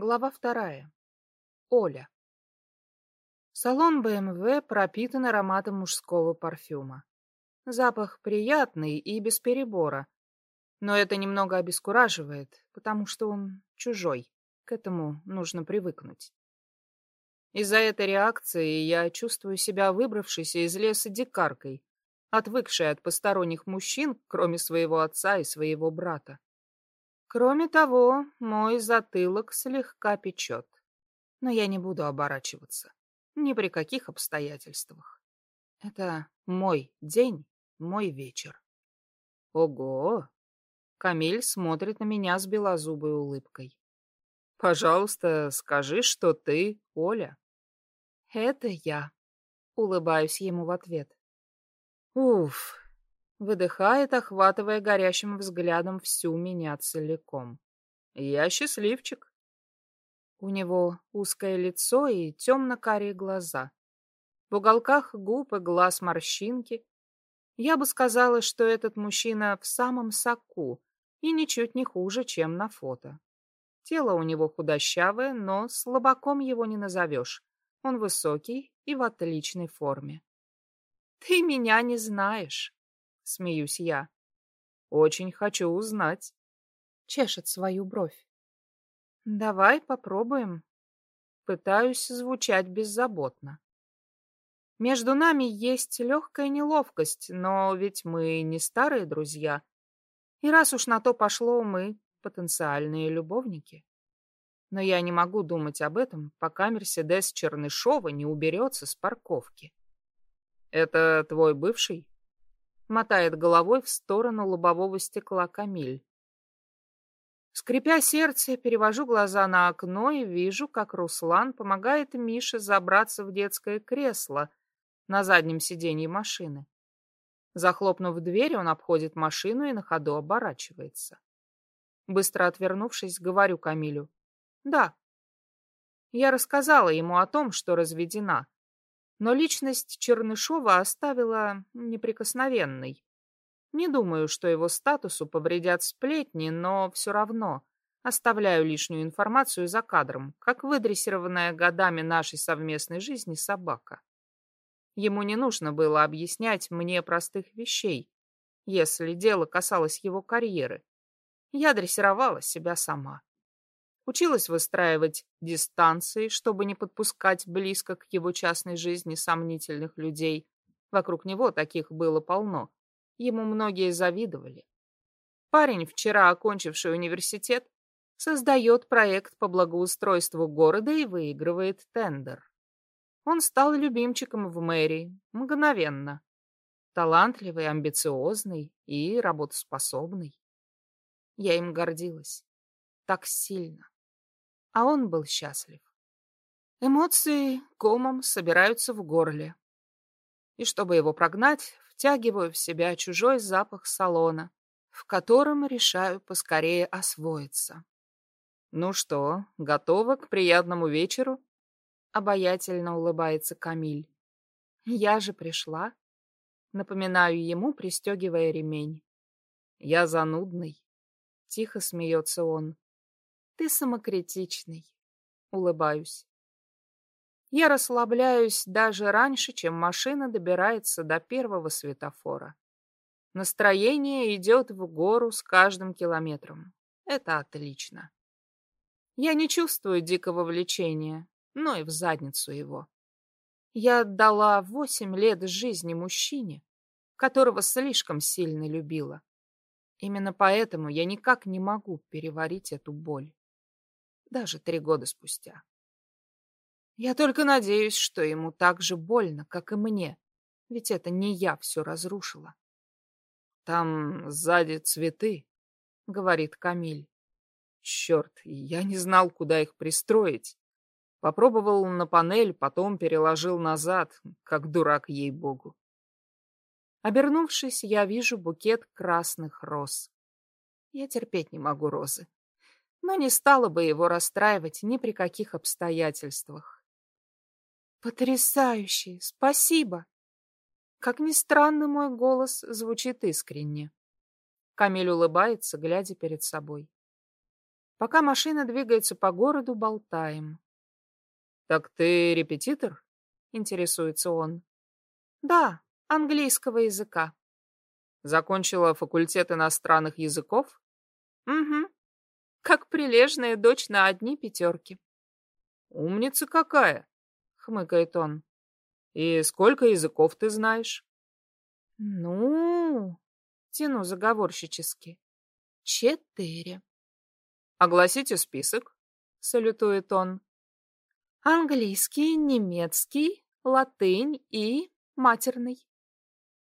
Глава вторая. Оля. Салон БМВ пропитан ароматом мужского парфюма. Запах приятный и без перебора, но это немного обескураживает, потому что он чужой. К этому нужно привыкнуть. Из-за этой реакции я чувствую себя выбравшейся из леса дикаркой, отвыкшей от посторонних мужчин, кроме своего отца и своего брата. Кроме того, мой затылок слегка печет. Но я не буду оборачиваться. Ни при каких обстоятельствах. Это мой день, мой вечер. Ого! Камиль смотрит на меня с белозубой улыбкой. Пожалуйста, скажи, что ты Оля. Это я. Улыбаюсь ему в ответ. Уф, Выдыхает, охватывая горящим взглядом всю меня целиком. Я счастливчик. У него узкое лицо и темно-карие глаза. В уголках губ и глаз морщинки. Я бы сказала, что этот мужчина в самом соку и ничуть не хуже, чем на фото. Тело у него худощавое, но слабаком его не назовешь. Он высокий и в отличной форме. «Ты меня не знаешь», смеюсь я. Очень хочу узнать. Чешет свою бровь. Давай попробуем. Пытаюсь звучать беззаботно. Между нами есть легкая неловкость, но ведь мы не старые друзья. И раз уж на то пошло, мы потенциальные любовники. Но я не могу думать об этом, пока Мерседес Чернышова не уберется с парковки. «Это твой бывший?» Мотает головой в сторону лобового стекла Камиль. Скрипя сердце, перевожу глаза на окно и вижу, как Руслан помогает Мише забраться в детское кресло на заднем сиденье машины. Захлопнув дверь, он обходит машину и на ходу оборачивается. Быстро отвернувшись, говорю Камилю. «Да». Я рассказала ему о том, что разведена, но личность Чернышова оставила неприкосновенной. Не думаю, что его статусу повредят сплетни, но все равно оставляю лишнюю информацию за кадром, как выдрессированная годами нашей совместной жизни собака. Ему не нужно было объяснять мне простых вещей, если дело касалось его карьеры. Я дрессировала себя сама. Училась выстраивать дистанции, чтобы не подпускать близко к его частной жизни сомнительных людей. Вокруг него таких было полно. Ему многие завидовали. Парень, вчера окончивший университет, создает проект по благоустройству города и выигрывает тендер. Он стал любимчиком в мэрии, мгновенно. Талантливый, амбициозный и работоспособный. Я им гордилась. Так сильно а он был счастлив. Эмоции комом собираются в горле. И чтобы его прогнать, втягиваю в себя чужой запах салона, в котором решаю поскорее освоиться. «Ну что, готова к приятному вечеру?» Обаятельно улыбается Камиль. «Я же пришла», — напоминаю ему, пристегивая ремень. «Я занудный», — тихо смеется он. Ты самокритичный. Улыбаюсь. Я расслабляюсь даже раньше, чем машина добирается до первого светофора. Настроение идет в гору с каждым километром. Это отлично. Я не чувствую дикого влечения, но и в задницу его. Я отдала восемь лет жизни мужчине, которого слишком сильно любила. Именно поэтому я никак не могу переварить эту боль даже три года спустя. Я только надеюсь, что ему так же больно, как и мне, ведь это не я все разрушила. Там сзади цветы, — говорит Камиль. Черт, я не знал, куда их пристроить. Попробовал на панель, потом переложил назад, как дурак ей-богу. Обернувшись, я вижу букет красных роз. Я терпеть не могу розы но не стала бы его расстраивать ни при каких обстоятельствах. «Потрясающе! Спасибо!» Как ни странно, мой голос звучит искренне. Камиль улыбается, глядя перед собой. Пока машина двигается по городу, болтаем. «Так ты репетитор?» — интересуется он. «Да, английского языка». «Закончила факультет иностранных языков?» «Угу. Как прилежная дочь на одни пятерки». «Умница какая!» — хмыкает он. «И сколько языков ты знаешь?» «Ну...» — тяну заговорщически. «Четыре». «Огласите список», — салютует он. «Английский, немецкий, латынь и матерный».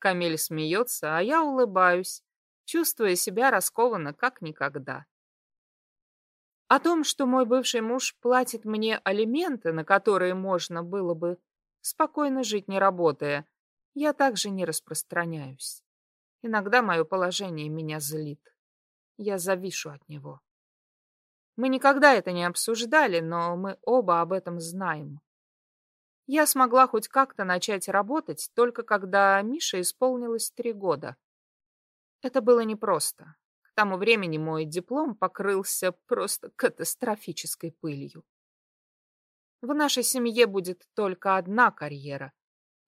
Камиль смеется, а я улыбаюсь, чувствуя себя раскованно как никогда. О том, что мой бывший муж платит мне алименты, на которые можно было бы спокойно жить, не работая, я также не распространяюсь. Иногда мое положение меня злит. Я завишу от него. Мы никогда это не обсуждали, но мы оба об этом знаем. Я смогла хоть как-то начать работать, только когда Мише исполнилось три года. Это было непросто тому времени мой диплом покрылся просто катастрофической пылью. В нашей семье будет только одна карьера.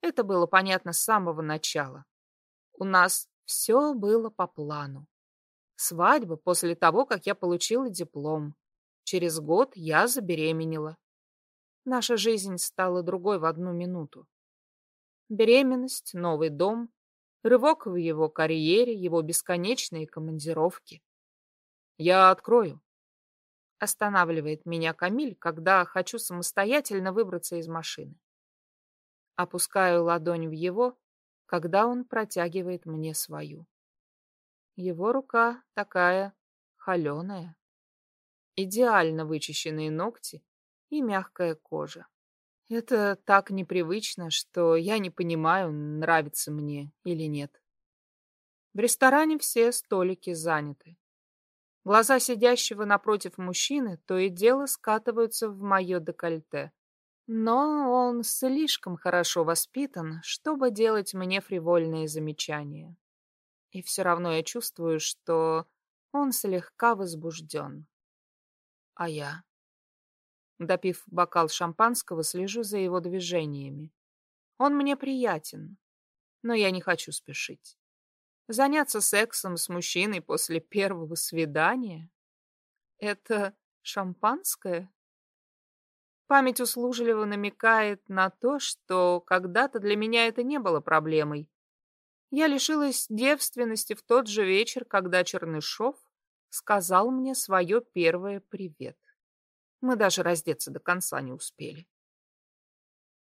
Это было понятно с самого начала. У нас все было по плану. Свадьба после того, как я получила диплом. Через год я забеременела. Наша жизнь стала другой в одну минуту. Беременность, новый дом, Рывок в его карьере, его бесконечные командировки. «Я открою», — останавливает меня Камиль, когда хочу самостоятельно выбраться из машины. Опускаю ладонь в его, когда он протягивает мне свою. Его рука такая холеная. Идеально вычищенные ногти и мягкая кожа. Это так непривычно, что я не понимаю, нравится мне или нет. В ресторане все столики заняты. Глаза сидящего напротив мужчины то и дело скатываются в мое декольте. Но он слишком хорошо воспитан, чтобы делать мне фривольные замечания. И все равно я чувствую, что он слегка возбужден. А я... Допив бокал шампанского, слежу за его движениями. Он мне приятен, но я не хочу спешить. Заняться сексом с мужчиной после первого свидания — это шампанское? Память услужливо намекает на то, что когда-то для меня это не было проблемой. Я лишилась девственности в тот же вечер, когда Чернышов сказал мне свое первое «привет». Мы даже раздеться до конца не успели.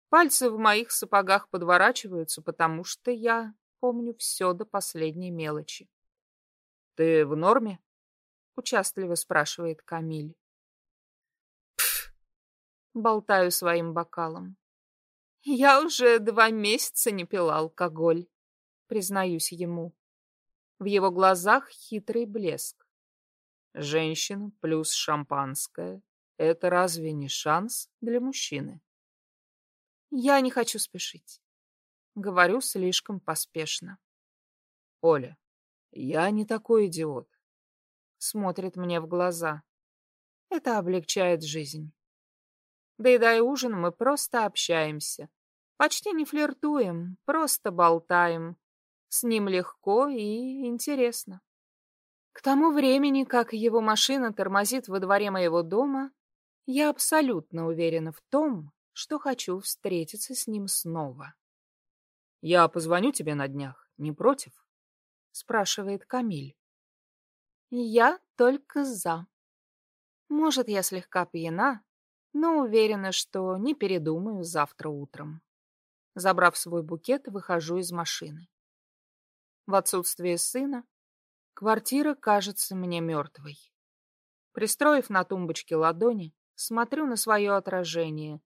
Пальцы в моих сапогах подворачиваются, потому что я помню все до последней мелочи. — Ты в норме? — участливо спрашивает Камиль. Пф! Болтаю своим бокалом. Я уже два месяца не пила алкоголь, признаюсь ему. В его глазах хитрый блеск. Женщина плюс шампанское это разве не шанс для мужчины? Я не хочу спешить. Говорю слишком поспешно. Оля, я не такой идиот. Смотрит мне в глаза. Это облегчает жизнь. Доедая ужин, мы просто общаемся. Почти не флиртуем, просто болтаем. С ним легко и интересно. К тому времени, как его машина тормозит во дворе моего дома, я абсолютно уверена в том, что хочу встретиться с ним снова. «Я позвоню тебе на днях, не против?» — спрашивает Камиль. «Я только за. Может, я слегка пьяна, но уверена, что не передумаю завтра утром». Забрав свой букет, выхожу из машины. В отсутствие сына квартира кажется мне мертвой. Пристроив на тумбочке ладони, смотрю на свое отражение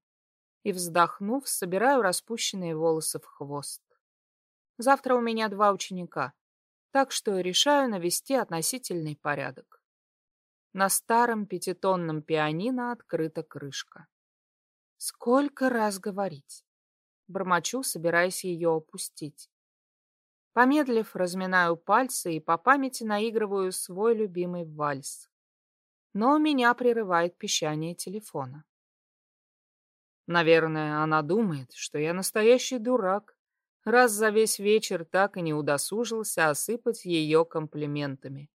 и, вздохнув, собираю распущенные волосы в хвост. Завтра у меня два ученика, так что решаю навести относительный порядок. На старом пятитонном пианино открыта крышка. Сколько раз говорить? Бормочу, собираясь ее опустить. Помедлив, разминаю пальцы и по памяти наигрываю свой любимый вальс. Но меня прерывает пищание телефона. Наверное, она думает, что я настоящий дурак, раз за весь вечер так и не удосужился осыпать ее комплиментами.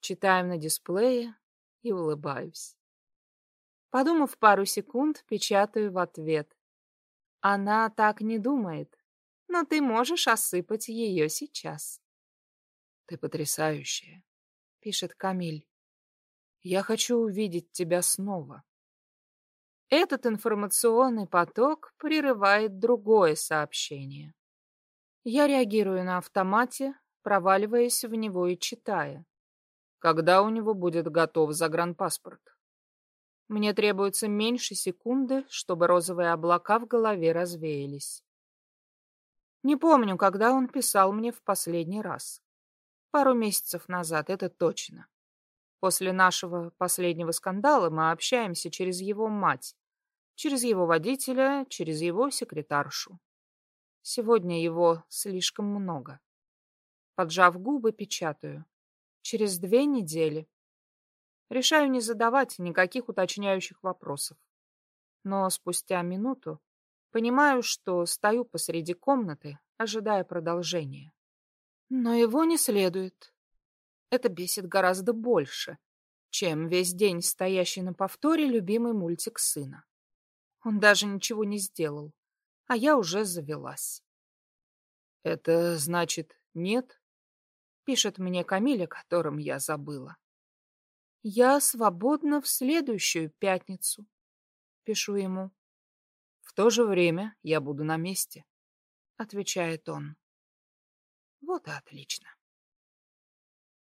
Читаем на дисплее и улыбаюсь. Подумав пару секунд, печатаю в ответ. Она так не думает, но ты можешь осыпать ее сейчас. Ты потрясающая, пишет Камиль. Я хочу увидеть тебя снова. Этот информационный поток прерывает другое сообщение. Я реагирую на автомате, проваливаясь в него и читая. Когда у него будет готов загранпаспорт? Мне требуется меньше секунды, чтобы розовые облака в голове развеялись. Не помню, когда он писал мне в последний раз. Пару месяцев назад, это точно. После нашего последнего скандала мы общаемся через его мать, через его водителя, через его секретаршу. Сегодня его слишком много. Поджав губы, печатаю. Через две недели. Решаю не задавать никаких уточняющих вопросов. Но спустя минуту понимаю, что стою посреди комнаты, ожидая продолжения. Но его не следует. Это бесит гораздо больше, чем весь день стоящий на повторе любимый мультик сына. Он даже ничего не сделал, а я уже завелась. «Это значит нет?» — пишет мне Камиля, которым я забыла. «Я свободна в следующую пятницу», — пишу ему. «В то же время я буду на месте», — отвечает он. Вот и отлично.